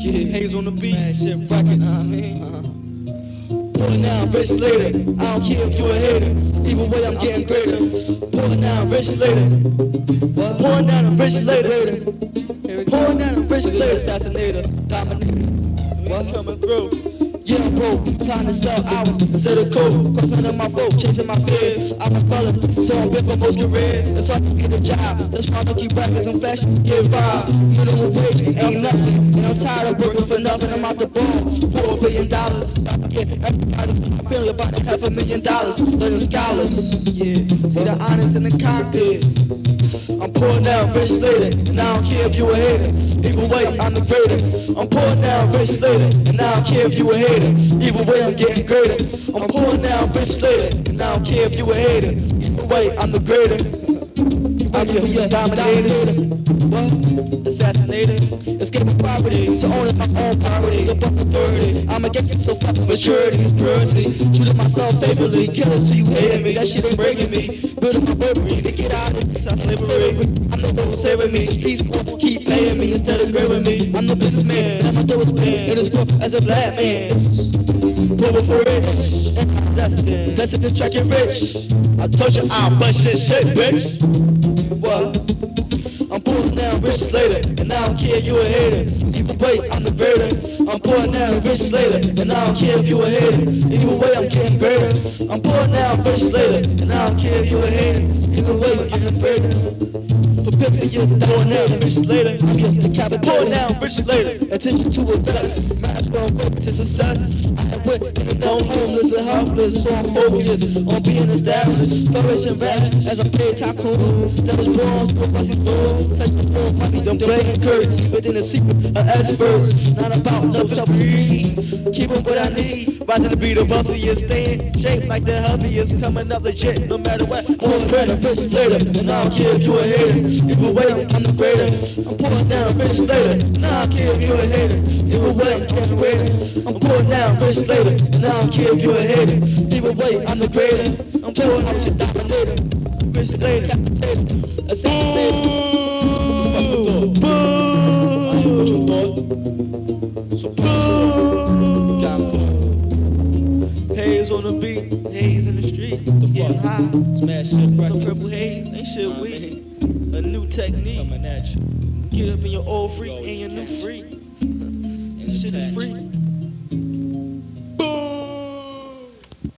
Yeah, Haze on the beat. Shit. Nah, I mean. It down, rich later. I don't care if you a hater. Either way, I'm getting greater. It down, rich later. It down, a rich later. It down, a rich later. Assassinator, dominator. What coming through? Yeah, bro, trying to sell hours instead of coke. Cause under my boat, chasing my fears. I'm a fella, so I'm big for most careers. That's why I can get a job. That's why I keep rappers and flash, get robbed. Minimum wage ain't nothing. And I'm tired of working for nothing. I'm out the ball, billion dollars. Yeah, everybody feeling about a half a million dollars. Learning scholars. Yeah, see the honors and the conquers. I'm pouring down rich later, and I don't care if you a hater. Either way, I'm the greater. I'm pouring down rich later, and I don't care if you a hater. Either way, I'm getting greater. I'm pouring down rich later, and I don't care if you a hater. Either way, I'm the greater. I'm the dominator. What? Assassinated. Escaping poverty to owning my own property. Above 30. I'ma get gangster so far fucking maturity is purity. Treating myself favorably. Killing so you hating me. That shit ain't breaking me. Building my burglary to get out of this it's slavery. I'm the one saving me. Streets won't keep paying me instead of graving me. I'm the businessman. And my door is paying. It is work as a black man. It's for rich. Destined. Destined to track it rich. I told you I'll bust this shit, bitch. Care if you a hater. Either way, I'm the greater. I'm pulling down rich later, and I don't care if you a hater. Either way, I'm getting greater. I'm pulling down rich later, and I don't care if you a hater. Either way, I'm the greater. For pimping you down now, rich later. I'm to capital. Pulling down rich later. Attention to invest. Match well work to success. I am with and homeless and helpless, so I'm focused on being established. Flourishing rash as a paid tycoon. That was born, spoke my boom. Touch the phone, might be them playing curse. Within the secret of experts. Not about no self-esteem. Keep on what I need. Rising to be the wealthiest, staying shaped like the healthiest. Coming up legit, no matter what. Down a rich later, and I don't care if you a hater. Either way, I'm, I'm the greater. I'm pulling down a rich later, and I don't care if you a hater. Either way, I'm getting greater. I'm pulling down rich later, and I don't care if you a hater. Either way, I'm the greater. I'm pulling out your dominator. Rich later, Haze on the beat, haze in the street. The Getting fuck? high. Smash shit records. purple haze, ain't shit weak. A new technique. Coming at you. Get up in your old freak and your new freak. And shit is free.